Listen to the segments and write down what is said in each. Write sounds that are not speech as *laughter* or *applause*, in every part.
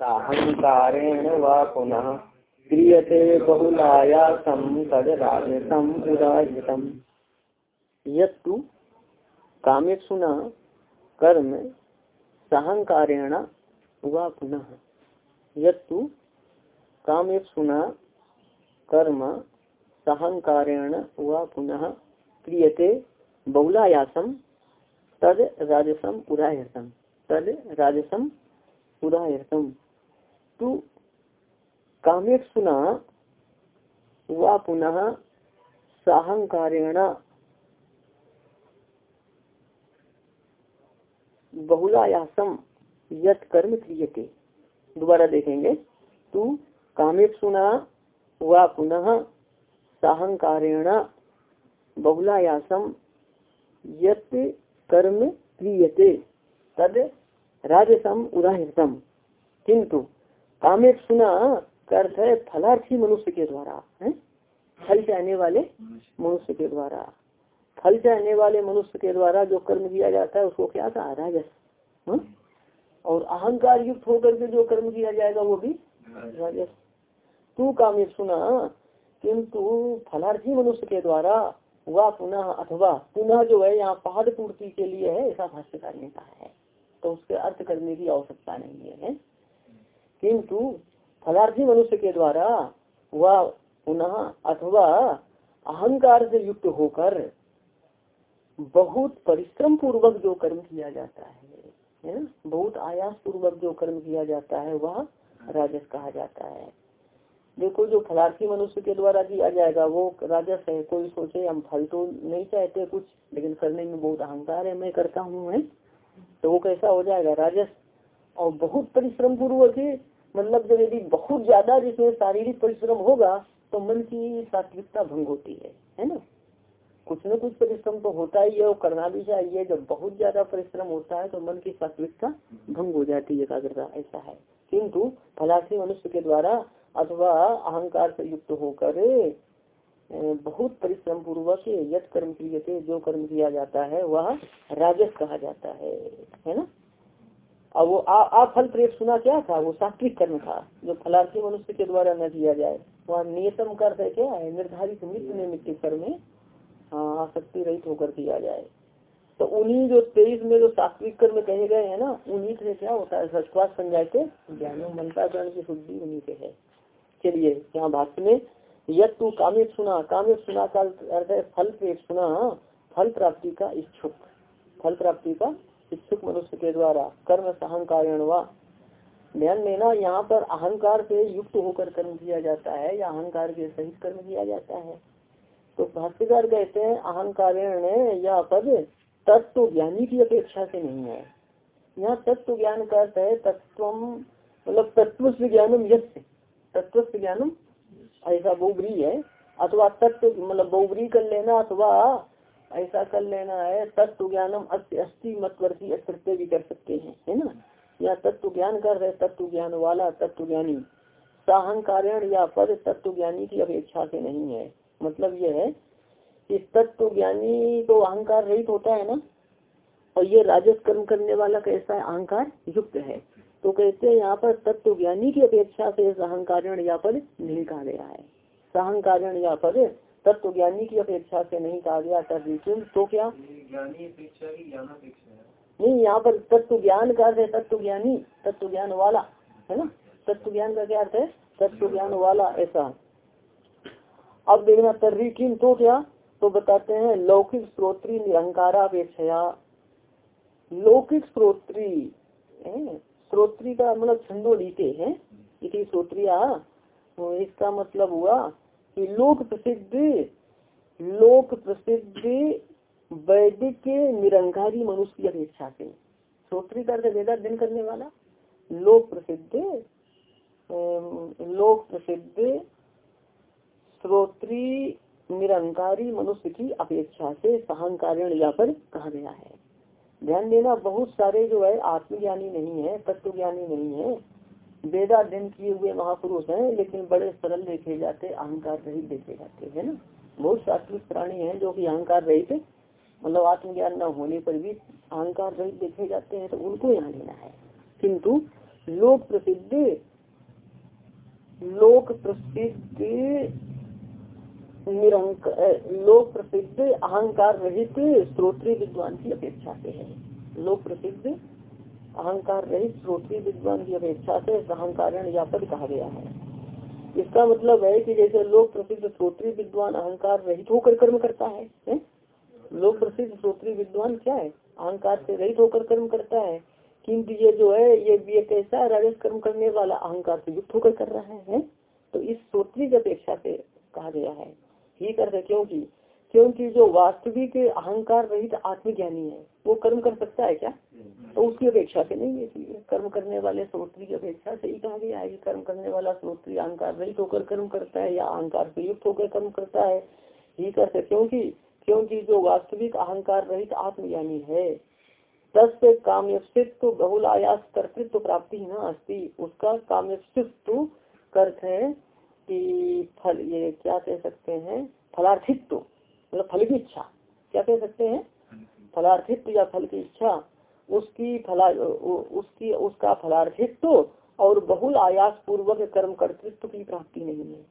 साहंकारेण वा पुनः क्रियते बहुलायासम तद राजसम उदाहृतम। यत्तु कामे कर्म सहंकारेण वा पुनः यत्तु कामे कर्म सहंकारेण व पुनः क्रियते बहुलायासम तद राजसम उदाहृतम। तद राजसम उदाहृतम। तू कामेक सुना व पुनः साहंकारेण बहुलायासम यत कर्म क्रियते। दोबारा देखेंगे। तू कामेक सुना व पुनः साहंकारेण बहुलायासम यत कर्म क्रियते। तद राजसम उदाहृतम। किंतु कामेक सुना अर्थ है फलार्थी मनुष्य के द्वारा है? फल चाहने वाले मनुष्य के द्वारा। फल चाहने वाले मनुष्य के द्वारा जो कर्म किया जाता है उसको क्या कहा? राजस हाँ? और अहंकार युक्त होकर के जो कर्म किया जाएगा वो भी राजस। तू काम सुना किंतु फलार्थी मनुष्य के द्वारा वह पुनः अथवा पुनः जो है यहाँ पहाड़ पूर्ति के लिए है ऐसा भाष्यकार ने कहा है। तो उसके अर्थ करने की आवश्यकता नहीं है? किंतु फलार्थी मनुष्य के द्वारा वह पुनः अथवा अहंकार से युक्त होकर बहुत परिश्रम पूर्वक जो कर्म किया जाता है है ना? बहुत आयास पूर्वक जो कर्म किया जाता है, वह राजस कहा जाता है। देखो, जो फलार्थी मनुष्य के द्वारा किया जाएगा, वो राजस है। कोई सोचे, हम फल तो नहीं चाहते कुछ, लेकिन करने में बहुत अहंकार है, मैं करता हूँ? तो वो कैसा हो जाएगा? राजस और बहुत परिश्रम पूर्वक मतलब जब यदि बहुत ज़्यादा जिसमें शारीरिक परिश्रम होगा तो मन की सात्विकता भंग होती है है ना? कुछ न कुछ परिश्रम तो होता ही है और करना भी चाहिए। जब बहुत ज़्यादा परिश्रम होता है तो मन की सात्विकता भंग हो जाती है, एकाग्रता, ऐसा है। किंतु फलार्थी मनुष्य के द्वारा अथवा अहंकार से युक्त होकर बहुत परिश्रम पूर्वक यद कर्म क्रिय जो कर्म किया जाता है, वह राजस कहा जाता है है ना? अब वो आ प्रेत सुना क्या था? वो सात्विक कर्म था, जो फलार्थी मनुष्य के द्वारा न किया जाए। वहाँ नियतम कर क्या? है निर्धारित मित्र निमित्त कर्म हाँ आसक्ति रहित होकर किया जाए। तो उन्हीं जो तेईस में जो सात्विक कर्म कहे गए हैं ना, उन्हीं से क्या होता है? सचवास संजाते ज्ञानो, मनता करण की शुद्धि उन्हीं से है। चलिए, यहाँ भाष्य में, यद तू कामित सुना कामित सुना का अर्थ है फल प्रेत सुना, फल प्राप्ति का इच्छुक। फल प्राप्ति का इच्छुक मनुष्य के द्वारा, कर्म सहंकार ध्यान देना यहाँ पर अहंकार से युक्त होकर कर्म किया जाता है, या अहंकार के सहित कर्म किया जाता है। तो भाष्यकार कहते हैं अहंकार या पद तत्व ज्ञानी की अपेक्षा से नहीं है। यहाँ तत्व ज्ञान का अर्थ है तत्व मतलब तत्व ज्ञानम यश तत्व ज्ञानम, ऐसा बहुबरी है, अथवा तत्व मतलब बहुबरी कर लेना, अथवा ऐसा कर लेना है, तत्व ज्ञानम अस्थि मतवर्ती अकृत्य भी कर सकते हैं, है ना? या तत्व ज्ञान कर रहे, तत्व ज्ञान वाला, तत्व ज्ञानी। साहंकारण या पद तत्व ज्ञानी की अपेक्षा से नहीं है। मतलब यह है कि तत्व ज्ञानी तो अहंकार रहित होता है ना? और ये राजस कर्म करने वाला कैसा है? अहंकार युक्त है। तो कहते हैं यहाँ पर तत्व ज्ञानी की अपेक्षा से अहंकारण या पद नहीं कहा गया है। सहंकारण या पद तत्व ज्ञानी की अपेक्षा से नहीं कहा गया तर्जुन तो क्या? नहीं यहाँ पर तत्व ज्ञान का अर्थ है तत्व ज्ञानी तत्व ज्ञान वाला है ना? तत्व ज्ञान का क्या अर्थ है? तत्व ज्ञान वाला ऐसा। अब देखना तर्री किन तो क्या? तो बताते हैं लौकिक स्त्रोत्री निरंकारापेक्षया। लौकिक स्त्रोत्री स्त्रोत्री का मतलब छंदो लीते हैं। इसी स्त्रोत्रिया तो इसका मतलब हुआ कि लोक प्रसिद्ध लोक प्रसिद्ध वैदिक निरंकारी मनुष्य की अपेक्षा से श्रोत्री का वेदाध्ययन करने वाला। लोक प्रसिद्ध लोक प्रसिद्ध, श्रोत्री निरंकारी मनुष्य की अपेक्षा से सहंकारण यहाँ पर कहा गया है। ध्यान देना, बहुत सारे जो है आत्मज्ञानी नहीं है तत्व ज्ञानी नहीं है। वेदाध्ययन किए हुए महापुरुष हैं, लेकिन बड़े सरल देखे जाते, अहंकार रहित देखे जाते, है ना? बहुत सात्विक प्राणी हैं जो कि अहंकार रहित मतलब आत्मज्ञान न होने पर भी अहंकार रहित देखे जाते हैं तो उनको यहाँ लेना है। किंतु लोक प्रसिद्ध लोक प्रसिद्ध निरंक लोक प्रसिद्ध अहंकार रहित, श्रोत्री विद्वान की अपेक्षा से है। लोक प्रसिद्ध अहंकार रहित श्रोत्री विद्वान की अपेक्षा से अहंकारण या कहा गया है। इसका मतलब है कि जैसे लोक प्रसिद्ध श्रोत्री विद्वान अहंकार रहित होकर कर्म करता है, है? लोक प्रसिद्ध श्रोत्री विद्वान क्या है? अहंकार से रहित होकर कर्म करता है। किंतु ये जो है ये ये कैसा राजस कर्म करने वाला अहंकार से युक्त होकर कर रहा है तो इस श्रोत्री की अपेक्षा से कहा गया है। ही कर क्योंकि क्योंकि जो वास्तविक अहंकार रहित आत्मज्ञानी है, वो कर्म कर सकता है क्या? तो उसकी अपेक्षा से नहीं है कर्म करने वाले श्रोत्री की अपेक्षा से ही कहा गया है कि कर्म करने वाला श्रोत्री अहंकार रहित होकर कर्म करता है या अहंकार से युक्त होकर कर्म करता है ही कर सकते क्योंकि क्योंकि जो वास्तविक अहंकार रहित आत्मज्ञानी है तस्य काम्यस्तित्व बहुल आयास कर्तृत्व प्राप्ति न अस्ति। उसका काम्यस्तित्व कर्त है कि फल, ये क्या कह सकते हैं? फलार्थित्व। मतलब फल की इच्छा। क्या कह सकते हैं? फलार्थित्व या फल की इच्छा। उसकी फला उसकी, उसका फलार्थित्व और बहुल आयास पूर्वक कर्म कर्तृत्व की प्राप्ति नहीं है।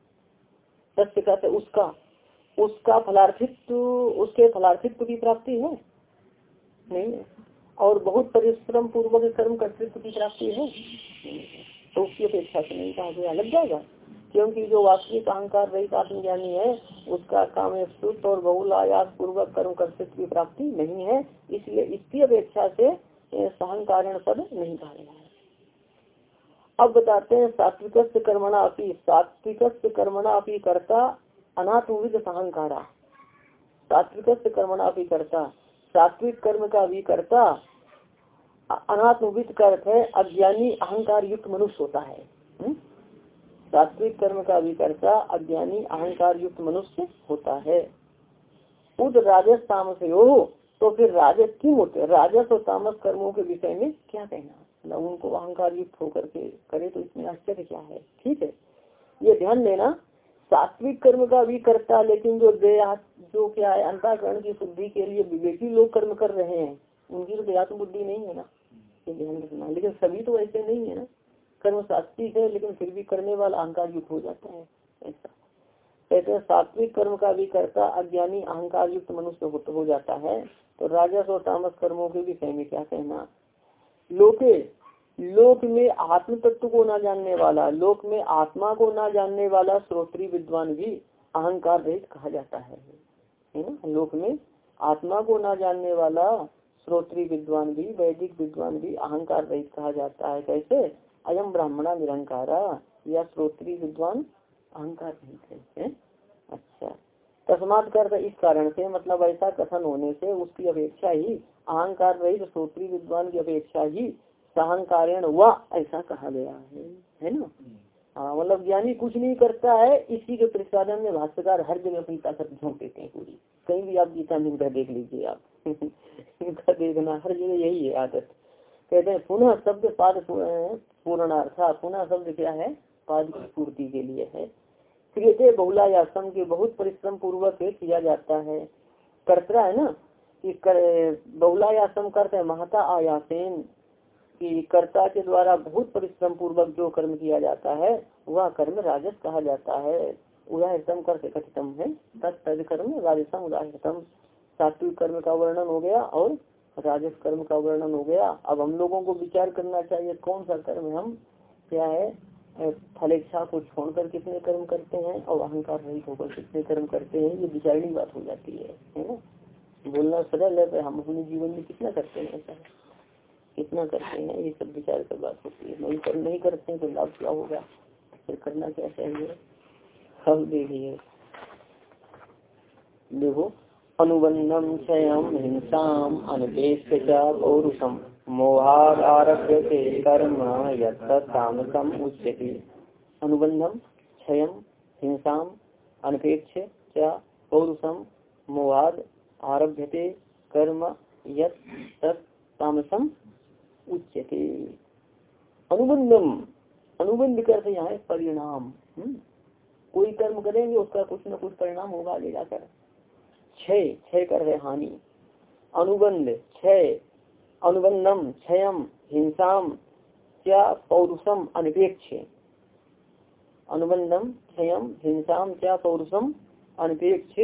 सत्य कहते उसका उसका फलार्थित्व, उसके फलार्थित्व की प्राप्ति है? नहीं और बहुत परिश्रम पूर्वक कर्म कर्तृत्व की प्राप्ति है। तो उसकी अपेक्षा से नहीं कहा गया, लग जाएगा। क्योंकि जो वास्तविक अहंकार रहित आत्मज्ञानी है, उसका काम शुद्ध और बहुल आयास पूर्वक कर्म कर्तृत्व की प्राप्ति नहीं है, इसलिए इसकी अपेक्षा से सहंकारण पद नहीं कहा गया है। अब बताते हैं सात्विक कर्मणा अपनी सात्विक कर्मणा अपनी करता अनात्मविद सहंकारा। सात्विक कर्मणा अपनी करता। सात्विक कर्म का भी करता अनात्मविद का अर्थ है अज्ञानी अहंकार युक्त मनुष्य होता है? सात्विक कर्म का भी करता अज्ञानी अहंकार युक्त मनुष्य होता है। उद राजस तामस हो तो फिर राजस क्यों होते राजस और तामस कर्मों के विषय में क्या कहना? मतलब उनको अहंकार युक्त होकर के करे तो इसमें आश्चर्य क्या है? ठीक है। ये ध्यान देना, सात्विक कर्म का भी करता, लेकिन जो दया, जो क्या है, अंताकरण की शुद्धि के लिए विवेकी लोग कर्म कर रहे हैं, उनकी तो दया बुद्धि नहीं है ना। ये ध्यान रखना। लेकिन सभी तो ऐसे नहीं है ना। कर्म सात्विक है लेकिन फिर भी करने वाला अहंकार युक्त हो जाता है ऐसा। कहते हैं सात्विक कर्म का भी करता अज्ञानी अहंकार युक्त मनुष्य हो, जाता है। तो राजस और तामस कर्मों के विषय में क्या कहना? लोके लोक में आत्म तत्व को ना जानने वाला लोक में आत्मा को ना जानने वाला श्रोत्री विद्वान भी अहंकार रहित कहा जाता है। है ना? लोक में आत्मा को ना जानने वाला श्रोत्री विद्वान भी वैदिक विद्वान भी अहंकार रहित कहा जाता है। कैसे? अयम ब्राह्मणा निरंकारा या श्रोत्री विद्वान अहंकार रहित है। अच्छा। तस्मात कर इस कारण से मतलब ऐसा कथन होने से उसकी अपेक्षा ही अहंकार रहित श्रोत्री विद्वान की अपेक्षा ही सहंकारण व ऐसा कहा गया है। है ना? हाँ मतलब ज्ञानी कुछ नहीं करता है इसी के प्रतिपादन में भाष्यकार हर जगह अपनी ताकत झोंक देते हैं पूरी। कहीं भी आप गीता में इनका देख लीजिए आप। *laughs* इनका देखना हर जगह यही है आदत। कहते हैं पुनः शब्द पाद पूर्णार्थ पुनः शब्द क्या है? पाद की पूर्ति के लिए है। क्रियते बहुलायासम के बहुत परिश्रम पूर्वक किया जाता है। कर्ता है ना? कि कर, बहुलायासम करते महता आयासेन। कि कर्ता के द्वारा बहुत परिश्रम पूर्वक जो कर्म किया जाता है वह कर्म राजस कहा जाता है। उदाहरण कर कथितम है। तत्द कर्म राजसम उदाहरण सात्विक कर्म का वर्णन हो गया और राजस कर्म का वर्णन हो गया। अब हम लोगों को विचार करना चाहिए, कौन सा कर्म हम, क्या है फलेच्छा को छोड़कर कितने कर्म करते हैं और अहंकार रहित होकर कितने कर्म करते हैं, ये विचारणी बात हो जाती है है ना? बोलना सरल है हम अपने जीवन में कितना करते हैं ऐसा? कितना करते हैं, ये सब विचार कर बात होती है। नहीं कर, नहीं करते हैं तो लाभ क्या होगा? फिर करना क्या चाहिए? हम देखिए देखो अनुबंधम क्षयम हिंसा अनपेक्ष पौरुषम मोहारभ्य कर्म यम उच्यते। अनुबंधम क्षयम हिंसा अनपेक्ष पौरुषम मोहाद आरभ्यते कर्म यमसम उच्यते। अनुबंधम अनुबंध करते यहाँ परिणाम। हम्म? कोई कर्म करेंगे, उसका कुछ न कुछ परिणाम होगा आगे जाकर। क्षय क्षय कर रहे हानि। अनुबंध, क्षय। अनुबंधम, क्षयम, हिंसाम, क्या पौरुषम अनपेक्ष। अनुबंधम, क्षयम हिंसा क्या पौरुषम अनपेक्ष।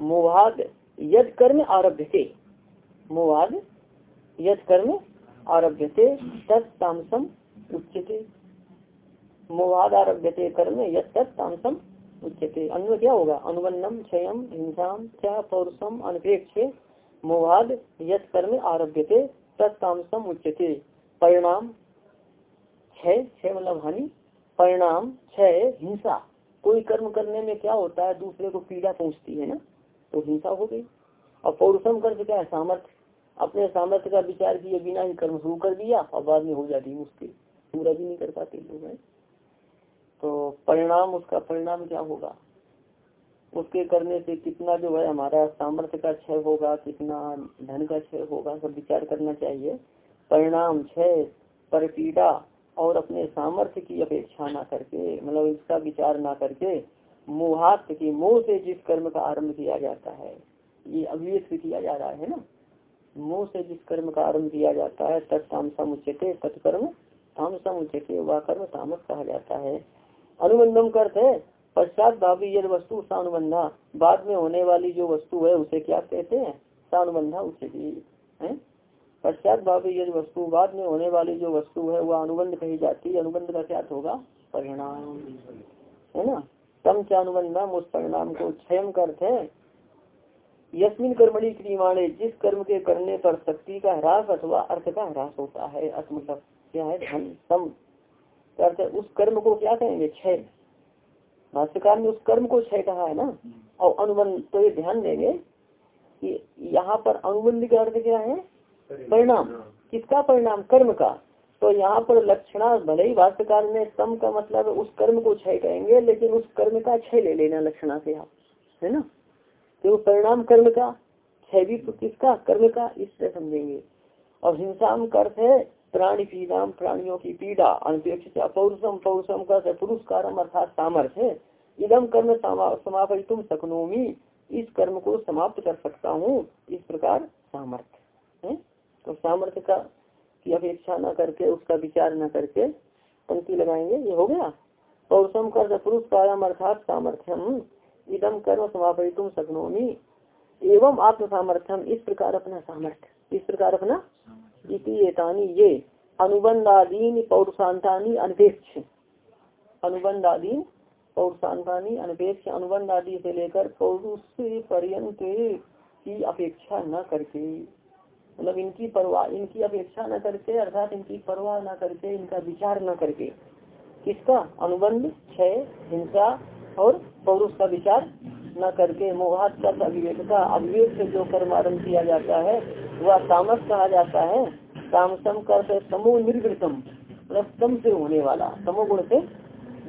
मोहाद यद कर्म आरभ्य थे मोहाद यद कर्म आरभ्य थे तत्तामसम मोहाद आरभ्य थे कर्म यद तत्तामसम उच्चते अन्य क्या होगा? अनुबंधम क्षयम हिंसा क्या पौरुषम अनपेक्ष मोहाद यद कर्म आरभ्य थे तत्तामसम उच्चते परिणाम छह मतलब हानि। परिणाम छह हिंसा। कोई कर्म करने में क्या होता है? दूसरे को पीड़ा पहुँचती है ना? तो हिंसा हो गई। और पौरुषम कर क्या है? सामर्थ्य। अपने सामर्थ्य का विचार किए बिना ही कर्म शुरू कर दिया और बाद में हो जाती मुश्किल। पूरा भी नहीं कर पाते लोग हैं। तो परिणाम, उसका परिणाम क्या होगा? उसके करने से कितना जो है हमारा सामर्थ्य का क्षय होगा, कितना धन का क्षय होगा, सब विचार करना चाहिए। परिणाम, क्षय पर पीड़ा और अपने सामर्थ्य की अपेक्षा ना करके मतलब इसका विचार ना करके मोहात की मोह से जिस कर्म का आरंभ किया जाता है, ये अभिव्यक्त किया जा रहा है ना? मोह से जिस कर्म का आरंभ किया जाता है तत्तामसम उच्चते तत्कर्म तामसम उच्चते वह कर्म तामस कहा जाता है। अनुबंधम करते है। पश्चात भावी यद वस्तु सानुबंधा, बाद में होने वाली जो वस्तु है, उसे क्या कहते हैं? सानुबंधा उच्चती है? पश्चात भावी यदि वस्तु, बाद में होने वाली जो वस्तु है, वह अनुबंध कही जाती है। अनुबंध का क्या होगा? परिणाम, है ना? तम च अनुबंधम, उस परिणाम को क्षय करते हैं। यस्मिन कर्मणि क्रियमाणे, जिस कर्म के करने पर शक्ति का ह्रास अथवा अर्थ का ह्रास होता है अर्थ मतलब क्या है? धन सम अर्थ उस कर्म को क्या कहेंगे? क्षय। भाष्यकार ने उस कर्म को क्षय कहा है ना? और अनुबंध तो ये ध्यान देंगे कि यहाँ पर अनुबंध का अर्थ क्या है? परिणाम। किसका परिणाम? कर्म का। तो यहाँ पर लक्षणा भले ही भाष्यकार ने सम का मतलब उस कर्म को क्षय कहेंगे लेकिन उस कर्म का क्षय ले लेना लक्षणा से आप है ना? तो परिणाम कर्म का क्षय भी तो किसका? कर्म का इससे समझेंगे। और हिंसा का अर्थ है प्राणी पीड़ाम प्राणियों की पीड़ा, अनपेक्षित पौरुषम पौरुषम का पुरुषकारम अर्थात सामर्थ्य इदम कर्म समापित तुम सकनोमी इस कर्म को समाप्त कर सकता हूँ। इस प्रकार सामर्थ्य तो सामर्थ्य का की अपेक्षा न करके, उसका विचार न करके पंक्ति लगाएँगे। ये हो गया। पौरुषम कर पुरुष कारम अर्थात सामर्थ्यम। इदम कर्म समापित तुम सकनोमी एवं आत्म सामर्थ्यम। इस प्रकार अपना सामर्थ्य। इस प्रकार अपना इतितानी ये अनुबंधादीन पौरुषांतानी अनपेक्ष। अनुबंधादीन पौरुषांतानी अनपेक्ष अनुबंध आदि से लेकर पौरुष पर्यंत की अपेक्षा न करके। मतलब इनकी परवाह इनकी अपेक्षा न करके, अर्थात इनकी परवाह न करके, इनका विचार न करके। किसका? अनुबंध क्षय, हिंसा और पौरुष का विचार न करके मोहात का अविवेक का अविवेक से जो कर्म आरंभ किया जाता है, वह तामस कहा जाता है। तामसम कर समूह निर्वृतम मतलब कम से होने वाला, समोगुण से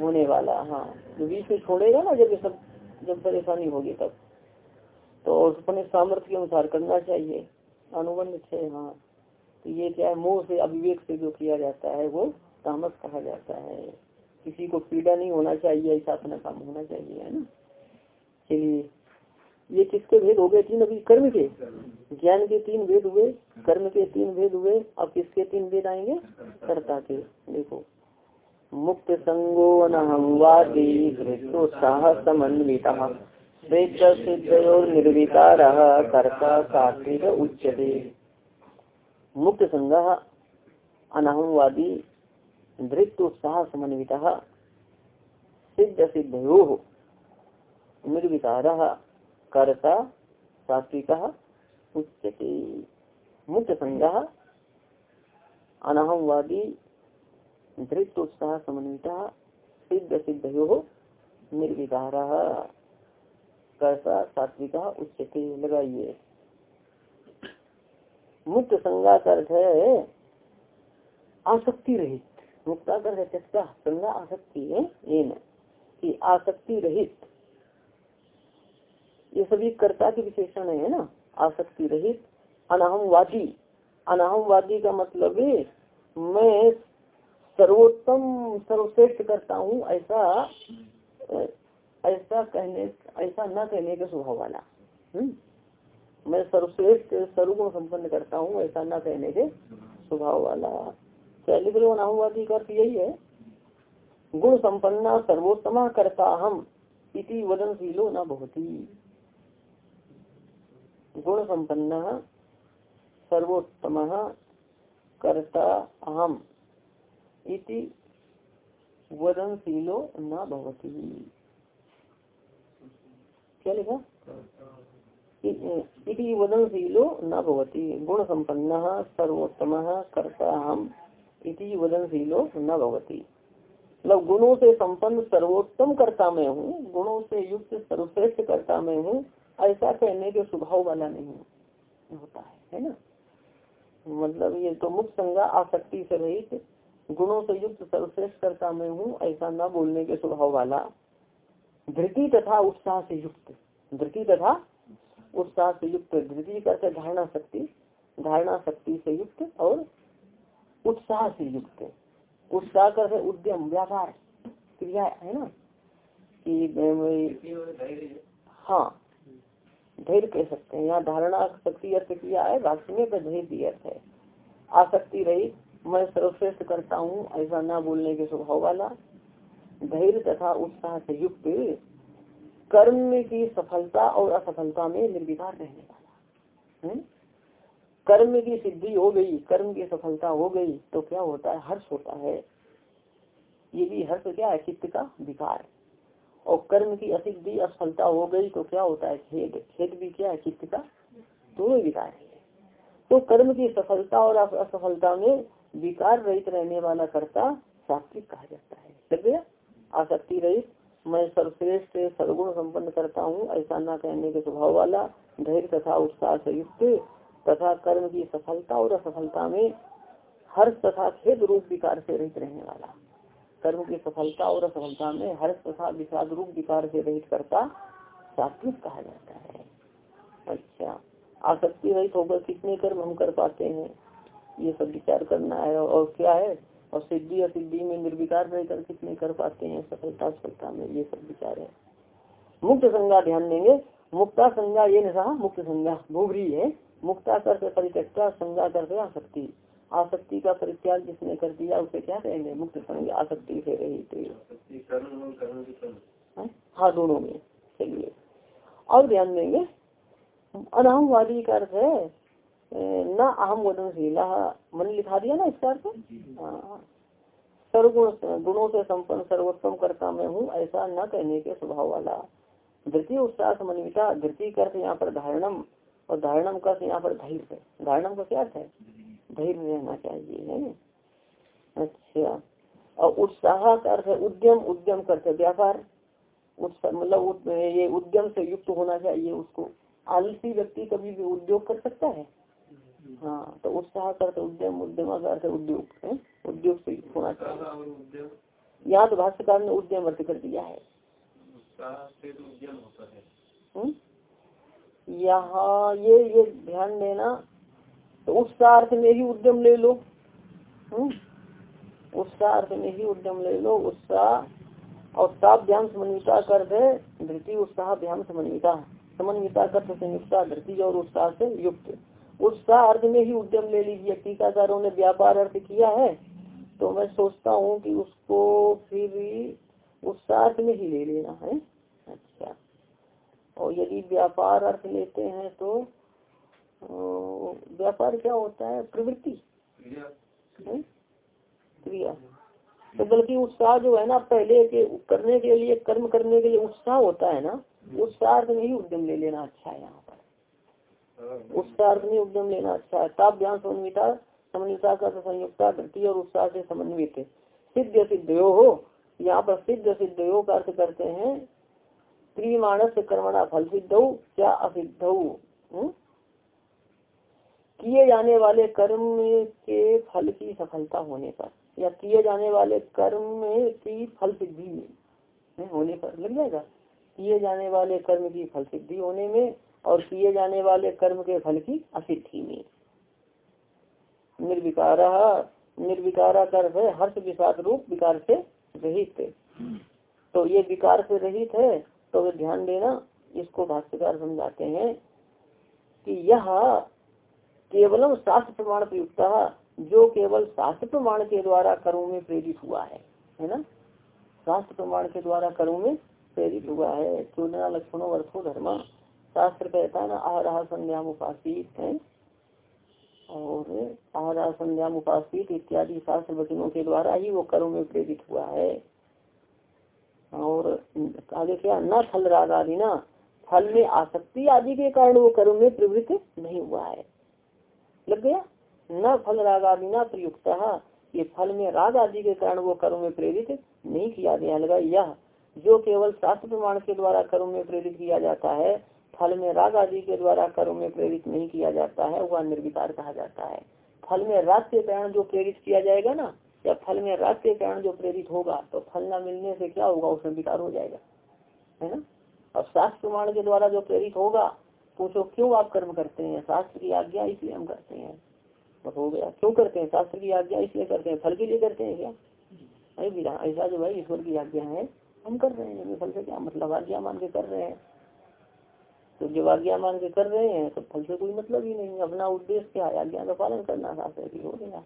होने वाला हाँ। जो बीच में छोड़ेगा ना, जब ये सब, जब परेशानी होगी तब। तो अपने सामर्थ्य के अनुसार करना चाहिए। अनुबंध छे हाँ। तो ये क्या है, मोह से अविवेक से जो किया जाता है, वो तामस कहा जाता है। किसी को पीड़ा नहीं होना चाहिए, ऐसा अपना काम होना चाहिए, है ना? चलिए ये किसके भेद हो गए? तीन अभी कर्म के। ज्ञान के तीन भेद हुए, कर्म के तीन भेद हुए। अब किसके तीन भेद आएँगे? कर्ता के। देखो। मुक्त संगो अनहमवादी उत्साह समन्विता। वेद सिद्धयोर निर्विकार कर्ता कार्तिक उच्चते मुक्त संग अनाहमवादी धृत उत्साह समन्वित। सिद्ध सिद्धयो निर्विकार कर्ता सात्विक उच्चते मुक्त संग अनाहमवादी धृत उत्साह समन्वित सिद्ध सिद्धयो निर्विकार कर्ता सात्विका उच्चते लगाइए। मुक्त संज्ञा का अर्थ है आसक्ति रहित। मुक्ता कर संज्ञा आसक्ति है, ये न कि आसक्ति रहित। ये सभी कर्ता के विशेषण है ना? आसक्ति रहित, अनाहमवादी। अनाहमवादी का मतलब है, मैं सर्वोत्तम, सर्वश्रेष्ठ करता हूँ, ऐसा ऐसा कहने, ऐसा न कहने के स्वभाव वाला। हम्म? मैं सर्वश्रेष्ठ, सर्वगुण संपन्न करता हूँ, ऐसा न कहने के स्वभाव वाला। क्या लिख का अर्थ यही है? गुण संपन्ना सर्वोत्तम करता हम इति वदनशीलो न भवती। गुण संपन्न सर्वोत्तम, कर्ता अहम इति वदनशीलो न भवती। क्या लिखा? इति वदनशीलो न भवती। गुण संपन्न सर्वोत्तम, कर्ता हम इति वदनशीलो न भवती। मतलब गुणों से संपन्न सर्वोत्तम कर्ता में हूँ, गुणों से युक्त सर्वश्रेष्ठ कर्ता में हूँ ऐसा कहने के स्वभाव वाला नहीं होता है है ना? मतलब ये तो मुक्त संज्ञा आसक्ति से रहित गुणों से युक्त सर्वश्रेष्ठ कर्ता में हूँ ऐसा न बोलने के स्वभाव वाला। धृति तथा उत्साह से युक्त धृति तथा उत्साह से युक्त धृति करते धारणा शक्ति धारणा शक्ति से युक्त और उत्साह से युक्त। उत्साह कर उद्यम व्यापार क्रिया है ना? कि हाँ धैर्य कह सकते हैं। यहाँ धारणा शक्ति अर्थ किया है भाष्य में धैर्य अर्थ है। आसक्ति रही, मैं सर्वश्रेष्ठ करता हूँ, ऐसा ना बोलने के स्वभाव वाला। धैर्य तथा उत्साह से युक्त, कर्म की सफलता और असफलता में निर्विकार रहने वाला। कर्म की सिद्धि हो गई, कर्म की सफलता हो गई तो क्या होता है? हर्ष होता है। ये भी हर्ष क्या है? चित्त का विकार। और कर्म की असिद्धि असफलता हो गई तो क्या होता है? खेद। खेद भी क्या है? चित्त का दोनों विकार है। तो कर्म की सफलता और असफलता में विकार रहित रहने वाला कर्ता सात्विक कहा जाता है। लग गया आसक्ति रहित। मैं सर्वश्रेष्ठ, सर्वगुण संपन्न करता हूँ, ऐसा ना कहने के स्वभाव वाला, धैर्य तथा उत्साह से युक्त तथा कर्म की सफलता और असफलता में हर्ष तथा खेद रूप विकार से रहित रहने वाला। कर्म की सफलता और असफलता में हर्ष तथा विषाद रूप विकार से रहित करता सात्विक कहा जाता है। अच्छा आसक्ति रहित होकर कितने कर्म हम कर पाते हैं? ये सब विचार करना है और क्या है? और सिद्धि, असिद्धि में निर्विकार रहकर कितने कर पाते हैं? सफलता सफलता में ये सब विचार है। मुक्त संज्ञा ध्यान देंगे। मुक्ता संज्ञा ये नहीं मुक्त संज्ञा, भूभरी है। मुक्ता कर परित्यक्ता, संज्ञा कर आसक्ति। आसक्ति का परित्याग जिसने कर दिया उसे क्या कहेंगे मुक्त संज्ञा आसक्ति से रही हाँ? दोनों में चलिए। और ध्यान देंगे अनामवादी का अर्थ है न अहम वदनशीला मन लिखा दिया ना इसका अर्थ? हाँ। सर्वगुण गुणों से संपन्न सर्वोत्तम करता मैं हूँ ऐसा न कहने के स्वभाव वाला। धृति उत्साह समन्विता धृति कर यहाँ पर धारणम और धारणम का यहाँ पर धैर्य धारणम का क्या अर्थ है? धैर्य रहना चाहिए है अच्छा। और उत्साह का अर्थ है उद्यम उद्यम करते व्यापार मतलब ये उद्यम से युक्त होना चाहिए उसको। आलसी व्यक्ति कभी भी उद्योग कर सकता है? हाँ तो उत्साह करते उद्यम उद्यम अर्थ उद्योग है? उद्योग से युक्त होना चाहिए। यहाँ तो भाष्यकार ने उद्यम अर्थ कर दिया है। हम्म? यहाँ ये ये ध्यान देना तो उत्साह अर्थ में ही उद्यम ले लो। हम्म? उत्साह अर्थ में ही उद्यम ले लो, उत्साह और साप ध्यान समन्विता कर दे, धृति, उत्साह, ध्यान समन्विता। समन्विता कर संयुक्ता, धृति और उत्साह से युक्त। उत्साह अर्थ में ही उद्यम ले लीजिए। टीकाकारों ने व्यापार अर्थ किया है तो मैं सोचता हूँ कि उसको फिर उत्साह अर्थ में ही ले लेना है। अच्छा। और यदि व्यापार अर्थ लेते हैं तो व्यापार क्या होता है? प्रवृत्ति। क्रिया। तो बल्कि उत्साह जो है ना पहले के करने के लिए कर्म करने के लिए उत्साह होता है ना उत्साह में ही उद्यम ले लेना अच्छा है यहाँ पर। उत्साह में उद्यम लेना अच्छा है। ताप ध्यान समन्विता समन्विता का संयुक्ता वृत्ति और उत्साह से समन्वित सिद्ध सिद्ध हो। यहाँ पर सिद्ध सिद्ध का अर्थ करते हैं त्रिमाणस कर्मणा फल सिद्ध क्या असिद्ध? किए जाने वाले कर्म के फल की सफलता होने पर, या किए जाने वाले कर्म की फल सिद्धि होने पर, लग जाएगा। किए जाने वाले कर्म की फल सिद्धि होने में और किए जाने वाले कर्म के फल की असिद्धि में। निर्विकारा निर्विकारा कर है हर्ष विषाद रूप विकार से रहित। तो ये विकार से रहित है तो ध्यान देना, इसको भाष्यकार समझाते हैं कि यह केवलम शास्त्र प्रमाण प्रयुक्त जो केवल शास्त्र प्रमाण के द्वारा कर्म में प्रेरित हुआ है है ना? शास्त्र प्रमाण के द्वारा कर्म में प्रेरित हुआ है, चोदना लक्षणों अर्थो धर्म। शास्त्र कहता है ना, आहार संध्या उपासित, है? और आहार संध्या उपासित इत्यादि शास्त्र वचनों के द्वारा ही वो कर्म में प्रेरित हुआ है। और आगे क्या? न फल राग आदि ना, फल में आसक्ति आदि के कारण वो कर्म में प्रवृत्त नहीं हुआ है। लग गया? न फल राग आदि न प्रयुक्त। ये फल में राग आदि के कारण वो कर्म में प्रेरित नहीं किया गया लगा। यह, जो केवल शास्त्र प्रमाण के द्वारा कर्म में प्रेरित किया जाता है, फल में राग आदि के द्वारा कर्म में प्रेरित नहीं किया जाता है, वह निर्विकार कहा जाता है। फल में राग के कारण जो प्रेरित किया जाएगा ना, या फल में राग के कारण जो प्रेरित होगा तो फल न मिलने से क्या होगा? उसमें विकार हो जाएगा। है ना? अब शास्त्र प्रमाण के द्वारा जो प्रेरित होगा पूछो क्यों आप कर्म करते हैं? शास्त्र की आज्ञा इसलिए हम करते हैं। तो हो गया। क्यों करते हैं? शास्त्र की आज्ञा इसलिए करते हैं। फल के लिए करते हैं क्या? नहीं ऐसा जो भाई ईश्वर की आज्ञा है। हम कर रहे हैं। फल से क्या मतलब? आज्ञा मान के कर रहे हैं। तो जब आज्ञा मान के कर रहे हैं तो फल से कोई मतलब ही नहीं। अपना उद्देश्य क्या है? आज्ञा का पालन करना शास्त्र की हो गया।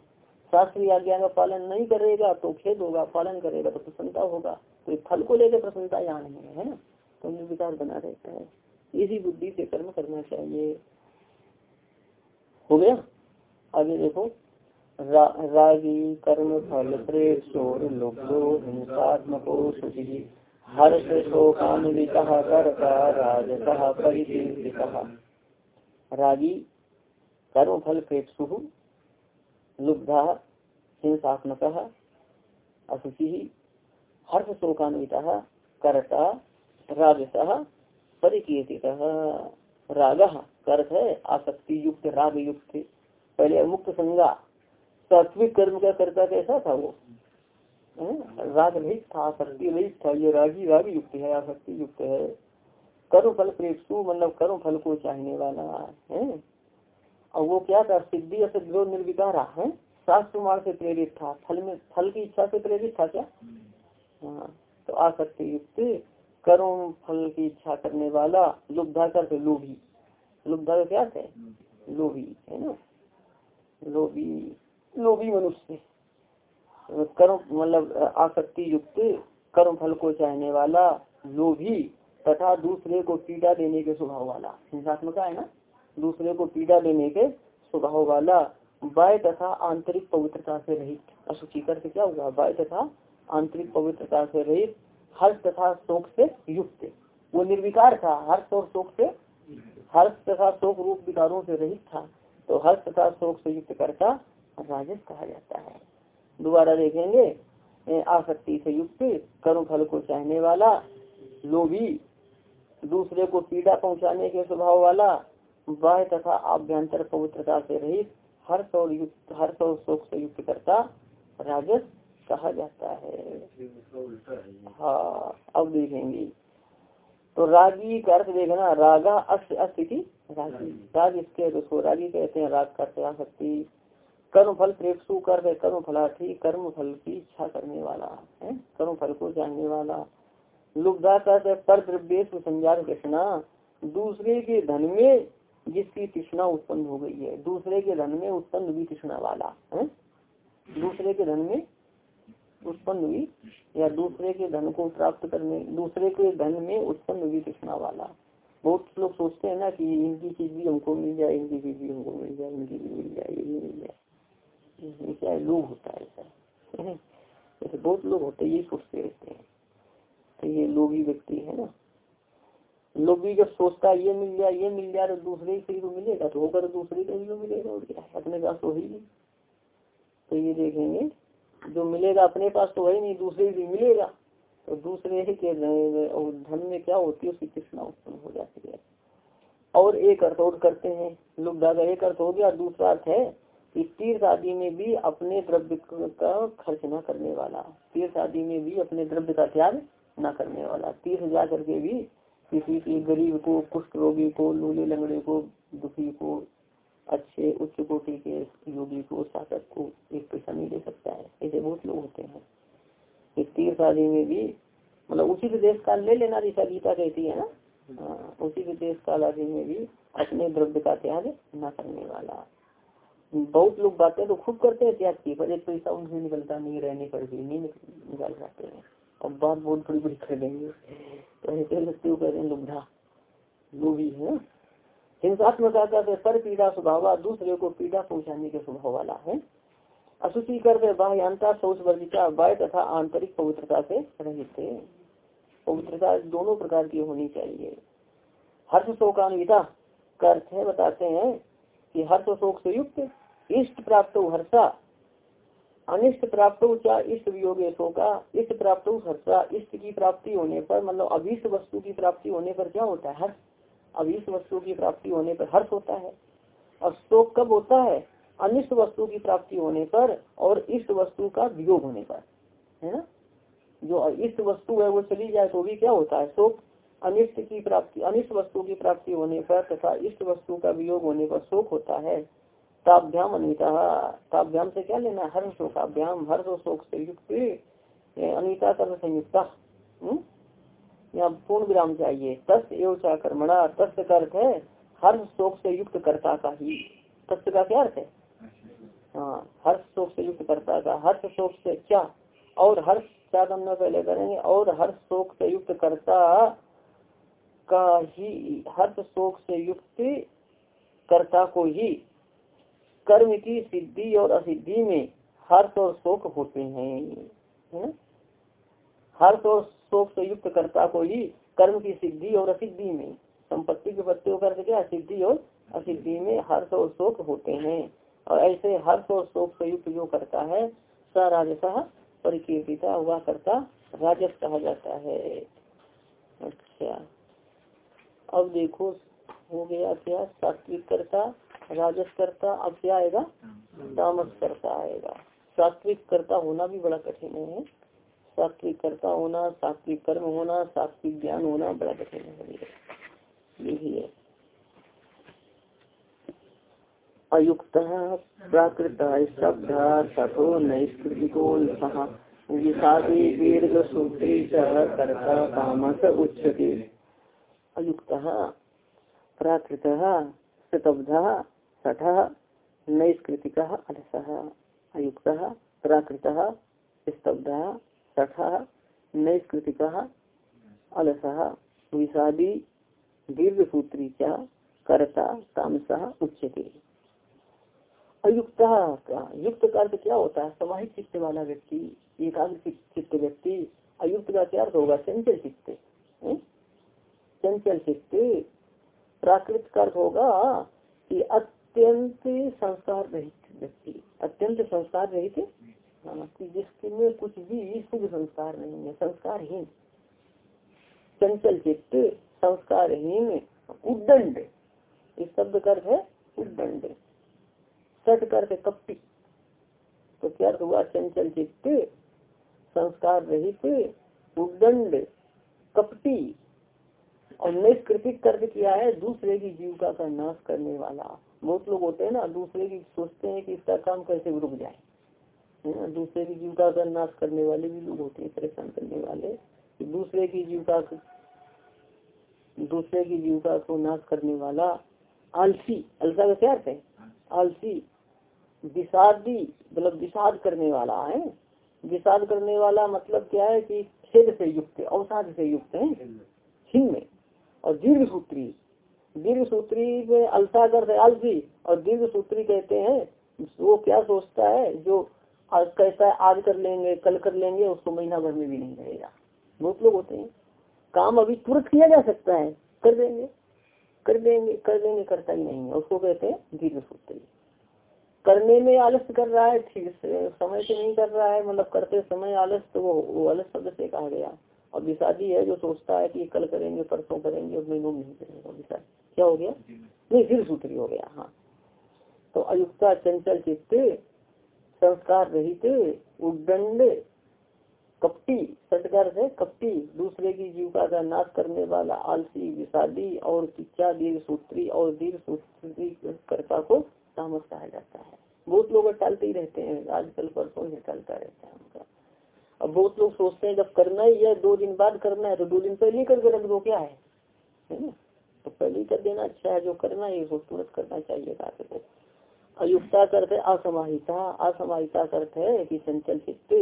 शास्त्र की आज्ञा का पालन नहीं करेगा तो खेद होगा, पालन करेगा तो प्रसन्नता होगा। कोई फल को लेकर प्रसन्नता यहाँ नहीं है ना? तो निर्विकार बना रहता है। इसी बुद्धि से कर्म करना चाहिए। हो गया? आगे देखो। रा, रागी कर्म फल प्रेक्षोर लुब्धो हिंसात्मको शुचि हर्ष शोकान्वितः राजसः रागी कर्म फल प्रेक्षु लुब्धा हिंसात्मक अशुचि हर्ष शोकान्वितः करता राजस परिकीर्ति राग अर्थ है आसक्ति युक्त राग युक्त। पहले मुक्त संज्ञा। सात्विक कर्म का कर्ता कैसा था वो? राग रहित था आसक्ति रहित था ये रागी राग युक्त है आसक्ति युक्त है। कर्म फल प्रेक्षु मतलब कर्म फल को चाहने वाला है? और वो क्या था? सिद्धि असो निर्विकारा है? शास्त्र मार्ग से प्रेरित था। फल में फल की इच्छा से प्रेरित था क्या? हाँ तो आसक्ति युक्त। कर्म फल की इच्छा करने वाला लुब्धा कर लोभी। लुब्धा का क्या है? लोभी, है ना? लोभी लोभी मनुष्य। कर्म मतलब आसक्ति युक्त कर्म फल को चाहने वाला लोभी तथा दूसरे को पीड़ा देने के स्वभाव वाला। हिंसात्मक है ना? दूसरे को पीड़ा देने के स्वभाव वाला। बाय तथा आंतरिक पवित्रता से रहित। असुचि करके क्या हुआ? बाय तथा आंतरिक पवित्रता से रहित हर्ष तथा शोक से युक्त। वो निर्विकार था, हर्ष और शोक से हर्ष तथा शोक रूप विकारों से रहित था। तो हर्ष तथा शोक से युक्त करता राजस कहा जाता है। दोबारा देखेंगे आसक्ति से युक्त कर्म फल को चाहने वाला, लोभी, दूसरे को पीड़ा पहुँचाने के स्वभाव वाला, बाह्य तथा आभ्यंतर पवित्रता से रहित, हर्ष और युक्त, हर्ष और शोक से युक्त करता राजस कहा जाता है। हाँ अब देखेंगे। तो रागी का अर्थ देखना रागा अक्ष अस्थिति रागी। राग। इसके उसको रागी कहते हैं राग करते आसक्ति कर्म फल प्रेक्षु कर कर्म फलार्थी कर्म फल की इच्छा करने वाला है कर्म फल को जानने वाला। लुब्धा कर पर द्रव्य संजार कृष्णा दूसरे के धन में जिसकी तृष्णा उत्पन्न हो गई है दूसरे के धन में उत्पन्न हुई तृष्णा वाला है? दूसरे के धन में उत्पन्न हुई, या दूसरे के धन को प्राप्त करने, दूसरे के धन में उत्पन्न हुई कृष्णा वाला। बहुत लोग सोचते हैं ना कि इनकी चीज़ भी हमको मिल जाए, इनकी चीज़ भी हमको मिल जाए, इनकी भी मिल जाए, ये भी मिल जाए। क्या लोग होता है ऐसा। *laughs* ऐसे बहुत लोग होते हैं, ये सोचते रहते हैं। तो ये लोभी व्यक्ति है ना। लोभी जब सोचता है, ये मिल जाए, ये मिल जाए तो दूसरे से तो मिलेगा तो होगा तो दूसरे का भी तो मिलेगा, और क्या अपने पास ही नहीं। तो ये देखेंगे जो मिलेगा अपने पास तो वही नहीं, दूसरे भी मिलेगा। तो दूसरे ही के धन में क्या होती है, उसकी तृष्णा उत्पन्न हो जाती है। और एक अर्थ और करते हैं। लोग दादा, एक अर्थ हो गया, दूसरा अर्थ है कि तीर्थ आदि में भी अपने द्रव्य का खर्च न करने वाला। तीर्थ आदि में भी अपने द्रव्य का त्याग न करने वाला। तीर्थ जा करके भी किसी की गरीब को, कुष्ठ रोगी को, लूले लंगड़े को, दुखी को अच्छे उच्च कोटि के योगी को शासक को एक पैसा नहीं दे सकता है। ऐसे बहुत लोग होते हैं। तीर्थ आदि में भी मतलब उचित देश काल ले लेना जैसा गीता कहती है ना? हाँ, उचित देश काल आदि में भी अपने द्रव्य का त्याग न करने वाला। बहुत लोग बातें तो खूब करते हैं त्याग की पर एक पैसा उनसे निकलता नहीं रहने पर भी नहीं निकाल जाते हैं। और बात बहुत बड़ी बड़ी कर देंगे तो ऐसे लगते हो कहते हैं लुब्धा लोभी है। हिंसात्मक का पर पीड़ा स्वभाव दूसरे को पीड़ा पहुँचाने के स्वभाव वाला है। अशुचि कर बाह्यांता शौच वर्जिता बाह्य तथा आंतरिक पवित्रता से रहित पवित्रता दोनों प्रकार की होनी चाहिए। हर्ष शोकान्विता का अर्थ है, बताते हैं कि हर्ष शोक से युक्त, इष्ट प्राप्त हर्षा, अनिष्ट प्राप्त क्या इष्ट वियोग शोका, इष्ट प्राप्त हर्षा। इष्ट की प्राप्ति होने पर मतलब अभिष्ट वस्तु की प्राप्ति होने पर क्या होता है? हर्ष अभिष्ट वस्तु की प्राप्ति होने पर हर्ष होता है। और शोक कब होता है? अनिष्ट वस्तु की प्राप्ति होने पर और इष्ट वस्तु का वियोग होने पर। है ना? जो इष्ट वस्तु है, वो चली जाए तो भी क्या होता है? शोक। अनिष्ट की प्राप्ति, अनिष्ट वस्तु की प्राप्ति होने पर तथा इष्ट वस्तु का वियोग होने पर शोक होता है। ताभ्याम अनिता। ताभ्याम से क्या लेना हर शोकाभ्याम। हर्ष शोक से युक्त अनिता कर्म संयुक्ता। हम्म? यहाँ पूर्ण विराम चाहिए। तस् एवं कर्मणा, तस् का अर्थ है, हर शोक से युक्त कर्ता का ही। तस् का क्या अर्थ है? हाँ हर्ष शोक से युक्त करता का हर्ष शोक से क्या? और हर्ष क्या करना पहले करेंगे, और हर्ष शोक से युक्त कर्ता का ही हर्ष शोक से युक्त कर्ता को ही। कर्म की सिद्धि और असिद्धि में हर्ष और शोक होते हैं हर्ष और शोक से युक्त कर्ता को ही कर्म की सिद्धि और असिद्धि में संपत्ति के पत्ते कर क्या सिद्धि और असिद्धि में हर्ष और शोक होते हैं। और ऐसे हर्ष और शोक से युक्त जो करता है स राजस परिकीर्तिता हुआ करता राजस कहा जाता है। अच्छा। अब देखो हो गया क्या सात्विक करता राजस करता अब क्या आएगा? तामस करता आएगा। सात्विक करता होना भी बड़ा कठिन है। सात्विक कर्ता होना सात्विक कर्म होना सात्विक ज्ञान होना बड़ा कठिन है है। अयुक्त प्राकृत शब्द तथो नैष्कृतिको दीर्घ सूत्री कर्ता कामस अयुक्त प्राकृत शतब्ध सठ अलस। अयुक्त प्राकृत स्तब्ध सठ नैष्कृतिक, अलस, विषादी, दीर्घसूत्री च, कर्ता, तामस उच्यते। अयुक्त युक्त का अर्थ क्या होता है? समाहित चित्त वाला व्यक्ति एकाग्र चित्त व्यक्ति, अयुक्त का क्या अर्थ होगा? चंचल चित्त। चंचल चित्त प्राकृत का अर्थ होगा कि अत्यंत संस्कार रहित व्यक्ति। अत्यंत संस्कार रहित हाँ, जिसमें कुछ भी शुभ संस्कार नहीं है संस्कारहीन चंचल चित्त संस्कारहीन उद्दंड। इस शब्द का अर्थ है उद्दंड। सट करके कपटी। तो क्या हुआ? चंचल चित्त संस्कार रहित उदंड कपटी। और निष्कृतिक कर्ज किया है दूसरे की जीविका का नाश करने वाला। बहुत लोग होते हैं ना दूसरे की सोचते हैं कि इसका काम कैसे रुक जाए। दूसरे की जीविका का नाश करने वाले भी लोग होते हैं, परेशान करने वाले दूसरे की जीविका दूसरे की जीविका को नाश करने वाला आलसी अलसा का क्या है? आलसी, विषादी मतलब विषाद करने वाला है। विषाद करने वाला मतलब क्या है कि खेद से युक्त, अवसाद से युक्त है। छिन्न में। और दीर्घ सूत्री दीर्घ सूत्री अलसा कर आलसी, और दीर्घ सूत्री कहते हैं, वो क्या सोचता है, जो आज कैसा है आज कर लेंगे कल कर लेंगे उसको महीना भर में भी नहीं रहेगा। बहुत लोग होते हैं। काम अभी तुरंत किया जा सकता है। कर देंगे कर देंगे कर देंगे करता ही नहीं है। उसको कहते हैं दीर्घ सूत्री। करने में आलस्य कर रहा है ठीक से समय से नहीं कर रहा है मतलब करते समय आलस तो वो, वो आलस शब्द से कहा गया। और विषादी है जो सोचता है कि कल करेंगे परसों करेंगे और महीनों नहीं करेंगे विषाद क्या हो गया? नहीं फिर सूत्री हो गया हाँ। तो अयुक्ता चंचल चित्त संस्कार रहित उदंड कपटी सटकर से कपटी, दूसरे की जीविका का नाश करने वाला आलसी, विषादी और किच्चा दीर्घ सूत्री और दीर्घ सूत्री कर्ता को तामस कहा जाता है। बहुत लोग टालते ही रहते हैं, आजकल परसों ही टालता रहता है उनका। अब बहुत लोग सोचते हैं, जब करना ही है, दो दिन बाद करना है तो दो दिन पहले ही करके रख दो, क्या है? है ना? तो पहले ही कर देना अच्छा है, जो करना है वो तुरंत करना चाहिए को। अयुक्ता करते, असमाहिता असमाहिता करते है कि चंचल चित्त।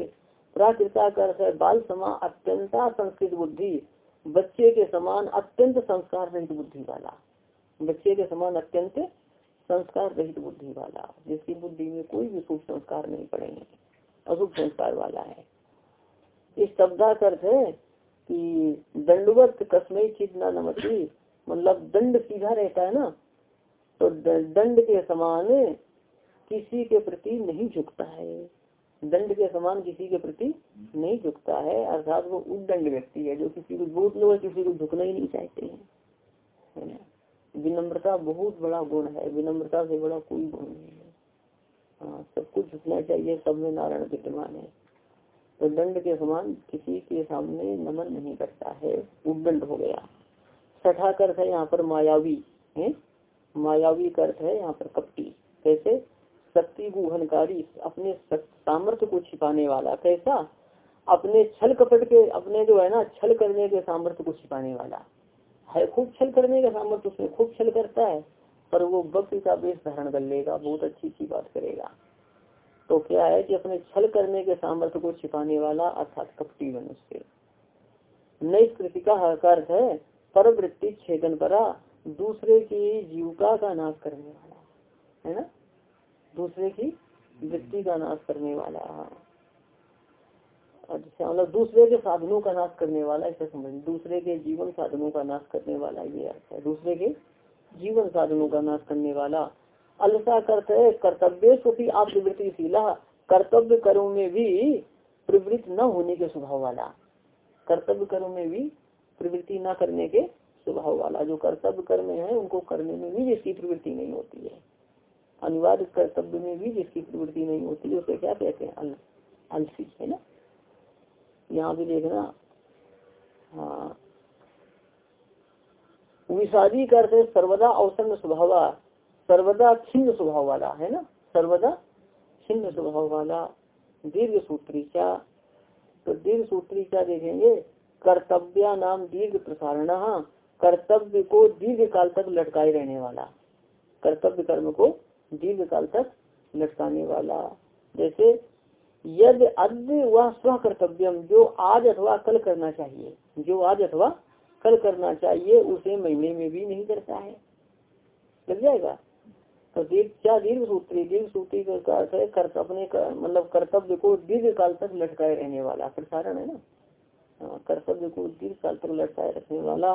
प्राकृता करते बाल समा अत्यंता संस्कृत बुद्धि। बच्चे के समान अत्यंत संस्कार रहित बुद्धि वाला। बच्चे के समान अत्यंत संस्कार रहित बुद्धि वाला। जिसकी बुद्धि में कोई भी शुभ संस्कार नहीं पड़ेंगे अशुभ संस्कार वाला है। इस शब्दा अर्थ है कि दंडवत कसमई चित न नमती मतलब दंड सीधा रहता है ना। तो दंड के समान किसी के प्रति नहीं झुकता है। दंड के समान किसी के प्रति नहीं झुकता है। अर्थात वो उदंड व्यक्ति है, जो किसी को बहुत लोग किसी को झुकना ही नहीं चाहते हैं। विनम्रता बहुत बड़ा गुण है। विनम्रता से बड़ा कोई गुण नहीं है। हाँ सब कुछ झुकना चाहिए, सब में नारायण विद्यमान है। तो दंड के समान किसी के सामने नमन नहीं करता है। उदंड हो गया। छठा अर्थ है यहाँ पर मायावी, है? मायावी अर्थ है यहाँ पर कपटी। कैसे? शक्ति गुहनकारी, अपने सामर्थ्य को छिपाने वाला। कैसा? अपने छल कपट के, अपने जो है ना, छल करने के सामर्थ्य को छिपाने वाला। है, खूब छल करने का सामर्थ्य उसमें खूब छल करता है, पर वो भक्ति का वेश धारण कर लेगा, बहुत अच्छी अच्छी बात करेगा। तो क्या है कि अपने छल करने के सामर्थ्य को छिपाने वाला, अर्थात कपटी मनुष्य। नई कृतिका अर्थ है पर वृत्ति छेदन परा दूसरे की जीविका का नाश करने वाला, है ना? दूसरे की वृत्ति का नाश करने वाला। अच्छा मतलब दूसरे के साधनों का नाश करने वाला ऐसा समझ, दूसरे के जीवन साधनों का नाश करने वाला, ये अर्थ है। दूसरे के जीवन साधनों का नाश करने वाला। अलसा करते है कर्तव्य सुखी आप शीला कर्तव्य करो में भी प्रवृत्त न होने के स्वभाव वाला। कर्तव्य करो में भी प्रवृत्ति न करने के स्वभाव वाला जो कर्तव्य कर्म है, उनको करने में भी जिसकी प्रवृत्ति नहीं होती है। अनिवार्य कर्तव्य में भी जिसकी प्रवृत्ति नहीं होती उसे क्या कहते हैं? अलसी, है ना? यहाँ भी देखना हाँ। विषादी करते सर्वदा अवसर स्वभाव सर्वदा छिन्न स्वभाव वाला, है ना? सर्वदा छिन्न स्वभाव वाला, दीर्घ सूत्री क्या तो दीर्घ सूत्री क्या देखेंगे, कर्तव्य नाम दीर्घ प्रसारण। कर्तव्य को दीर्घ काल तक लटकाए रहने वाला कर्तव्य कर्म को दीर्घ काल तक लटकाने वाला। जैसे यदि अद्य वह स्व जो आज अथवा कल करना चाहिए जो आज अथवा कल करना चाहिए उसे महीने में भी नहीं करता है। लग जाएगा? तो दीर्घ क्या दीर्घ सूत्री दीर्घ सूत्री का है अपने मतलब कर्तव्य को दीर्घ काल तक लटकाए रहने वाला। प्रसारण है ना? हाँ, कर्तव्य को दीर्घ काल तक लटकाए रखने वाला।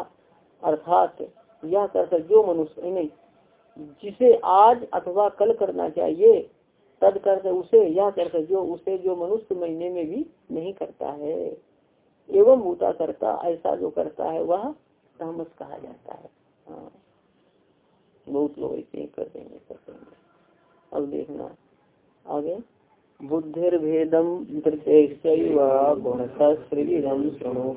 अर्थात यह कर्तव्य जो मनुष्य, नहीं जिसे आज अथवा कल करना चाहिए, तद करते उसे यह करते जो, उसे जो मनुष्य महीने में भी नहीं करता है। एवं भूता करता, ऐसा जो करता है, वह तामस कहा जाता है। हाँ। बहुत लोग ऐसे कर देंगे कर देंगे। अब देखना, आगे। बुद्धिर्भेदम गुणतम सुनो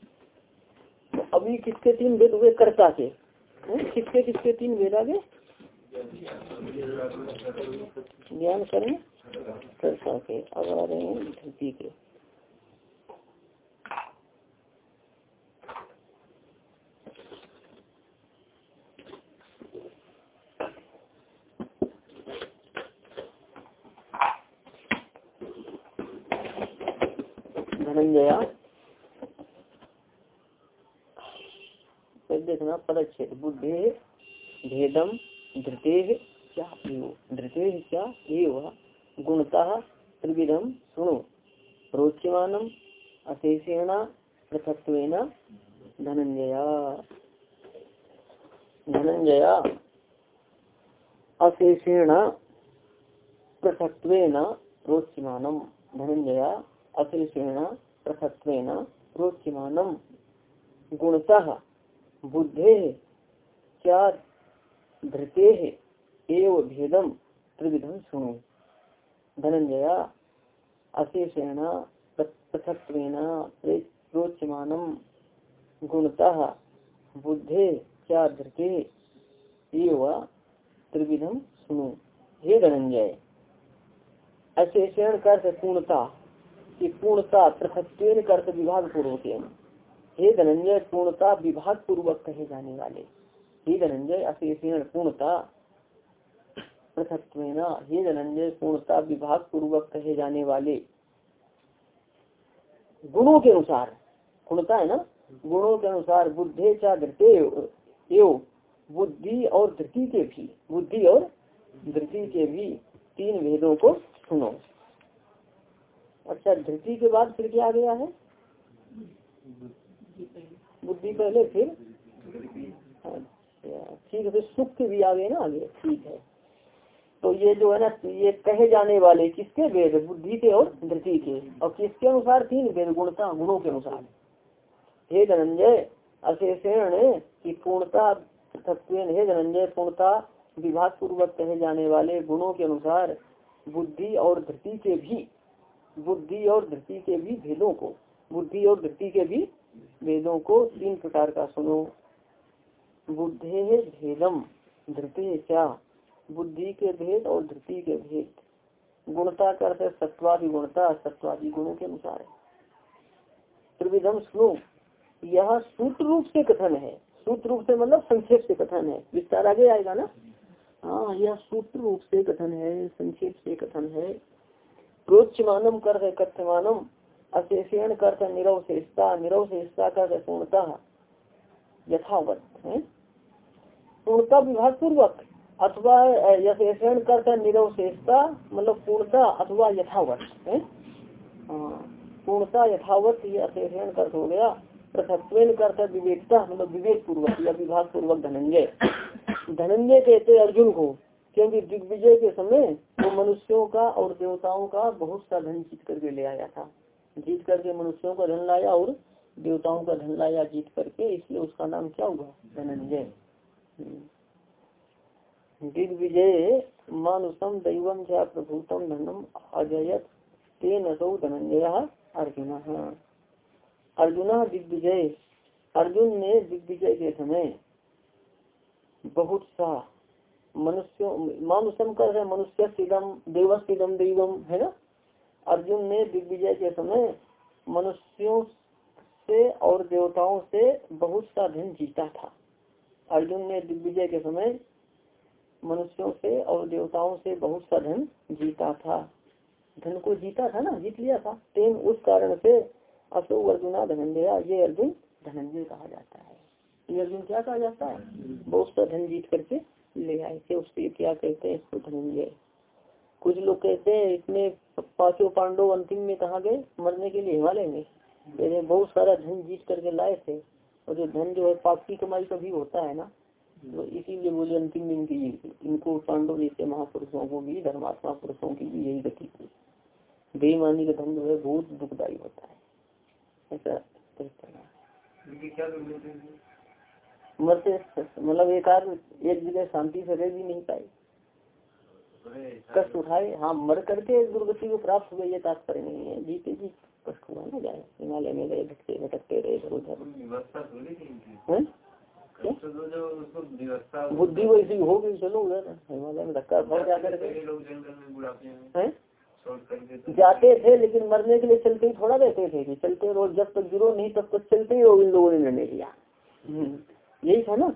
अभी किसके तीन वेद हुए? कर्ता के। किसके किसके तीन वेद आगे ज्ञान करें कर्ता के। अब आ रहे हैं धरती के। धनंजया देखना, पदच्छेद। बुद्धि भेदम धृते क्या धृते क्या एव। गुणतः त्रिविधम सुनो रोच्यमानम अशेषेण पृथक्वेन धनंजया धनंजया अशेषेण पृथक्वेन रोच्यमानम धनंजया अशेषेण पृथक्वेन रोच्यमानम गुणतः बुद्धे चार धृते एव भेदम त्रिविधम सुनो। धनंजया अशेषेण पृथक प्रोच्यमान गुणतः बुद्धे क्या धृते त्रिविधम सुनो। हे धनंजय, अशेषण कर पूर्णता की पूर्णता पृथक कर विभाग पूर्वक हे धनंजय, पूर्णता विभाग पूर्वक कहे जाने वाले. हे धनंजय अशेषण पूर्णता पृथक हे धनंजय, पूर्णता विभाग पूर्वक कहे जाने वाले. गुणों के अनुसार, पूर्णता है ना? गुणों के अनुसार बुद्धे चा धृते बुद्धि और धृति के भी, बुद्धि और धृति के भी तीन भेदों को सुनो। अच्छा धृति के बाद फिर क्या गया है? बुद्धि पहले, फिर अच्छा ठीक है, फिर सुख के भी आ गए ना आगे। ठीक है। तो ये जो है ना, ये कहे जाने वाले किसके? वेद, बुद्धि के और धृति के। और किसके अनुसार? तीन वेद गुणता गुणों के अनुसार। हे धनंजय अशेषण की पूर्णता हे धनंजय, पूर्णता विभाग पूर्वक कहे जाने वाले गुणों के अनुसार बुद्धि और धृति के भी, बुद्धि और धृति के भी भेदों को, बुद्धि और धृति के भी वेदों को तीन प्रकार का सुनो। बुद्धे भेदम, धृति क्या? बुद्धि के भेद और धृति के भेद। गुणता का अर्थ सत्वादि गुणता, सत्वादि गुणों के अनुसार। त्रिविधम श्लोक यह सूत्र रूप से कथन है। सूत्र रूप से मतलब संक्षेप से कथन है। विस्तार आगे आएगा ना? हाँ यह सूत्र रूप से कथन है, संक्षेप से कथन है। प्रोच्यमानम कर कथ्यमानम। अशेषण कर निरवशेषता निरवशेषता कर पूर्णता यथावत है पूर्णता विभाग पूर्वक अथवा यशेषण कर निरवशेषता मतलब पूर्णता अथवा यथावत है हाँ, पूर्णता यथावत ये अशेषण कर हो गया पृथक करता विवेकता मतलब विवेक पूर्वक या विभाग पूर्वक धनंजय। धनंजय कहते अर्जुन को क्योंकि दिग्विजय के समय वो मनुष्यों का और देवताओं का बहुत सा धन जीत करके ले आया था। जीत करके मनुष्यों का धन लाया और देवताओं का धन लाया जीत करके, इसलिए उसका नाम क्या हुआ? धनंजय। हम्म। दिग्विजय मानुषम दैवम चा प्रभुतम धनम अजयत तेन धनंजय अर्जुन। अर्जुन दिग्विजय अर्जुन ने दिग्विजय के समय बहुत सा मनुष्यों मानुषम कर है, मनुष्य सिदम देवस्तिदम देवम, है ना? अर्जुन ने दिग्विजय के समय मनुष्यों से और देवताओं से बहुत सा धन जीता था। अर्जुन ने दिग्विजय के समय मनुष्यों से और देवताओं से बहुत सा धन जीता था। धन को जीता था ना, जीत लिया था। तेन उस कारण से अशोक अर्जुना धनंजया, ये अर्जुन धनंजय कहा जाता है। ये अर्जुन क्या कहा जाता है? बहुत सा धन जीत करके ले आए थे। उसके क्या कहते हैं धनंजय? कुछ लोग कहते हैं इसमें पाँचों पांडव अंतिम में कहा गए? मरने के लिए हिमालय में। बहुत सारा धन जीत करके लाए थे। और जो धन जो है पाप की कमाई का भी होता है ना। तो इसीलिए बोले अंतिम में इनकी इनको पांडव जैसे महापुरुषों को भी धर्मात्मा पुरुषों की भी यही गति थी बेईमानी का धन जो है बहुत दुखदायी होता है। ऐसा मरते मतलब एक आध एक जगह शांति से रह भी नहीं पाए। कष्ट उठाए हाँ मर करके दुर्गति को प्राप्त हुए ये तात्पर्य नहीं है। जीते जी कष्ट हुआ ना जाए। हिमालय में गए भटके भटकते रहे उधर। बुद्धि वैसी हो गई चलो उधर। हिमालय में धक्का भाव जाकर जाते थे लेकिन मरने के लिए चलते ही थोड़ा रहते थे कि चलते रोज जब तक गिरो नहीं तब तक चलते ही इन लोगों ने निर्णय लिया। हम्म, यही था ना?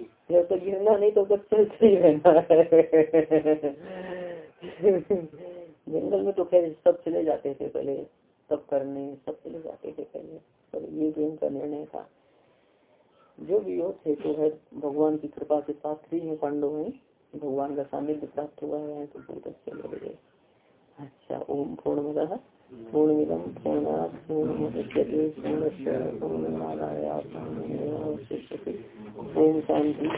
जब तक गिरना नहीं, तब तक चलते ही रहना जंगल में तो खैर सब चले जाते थे पहले, सब करने, सब चले जाते थे पहले, पर ये जो इनका निर्णय था। जो भी हो, थे तो है भगवान की कृपा के साथ ही है पांडव है। भगवान का सानिध्य प्राप्त हुआ है तो बहुत अच्छे लगे अच्छा ओम पूर्णमद पूर्णमिदम पूर्णात् पूर्णमुदच्यते पूर्णस्य पूर्णमादाय पूर्णमेवावशिष्यते ओम शांति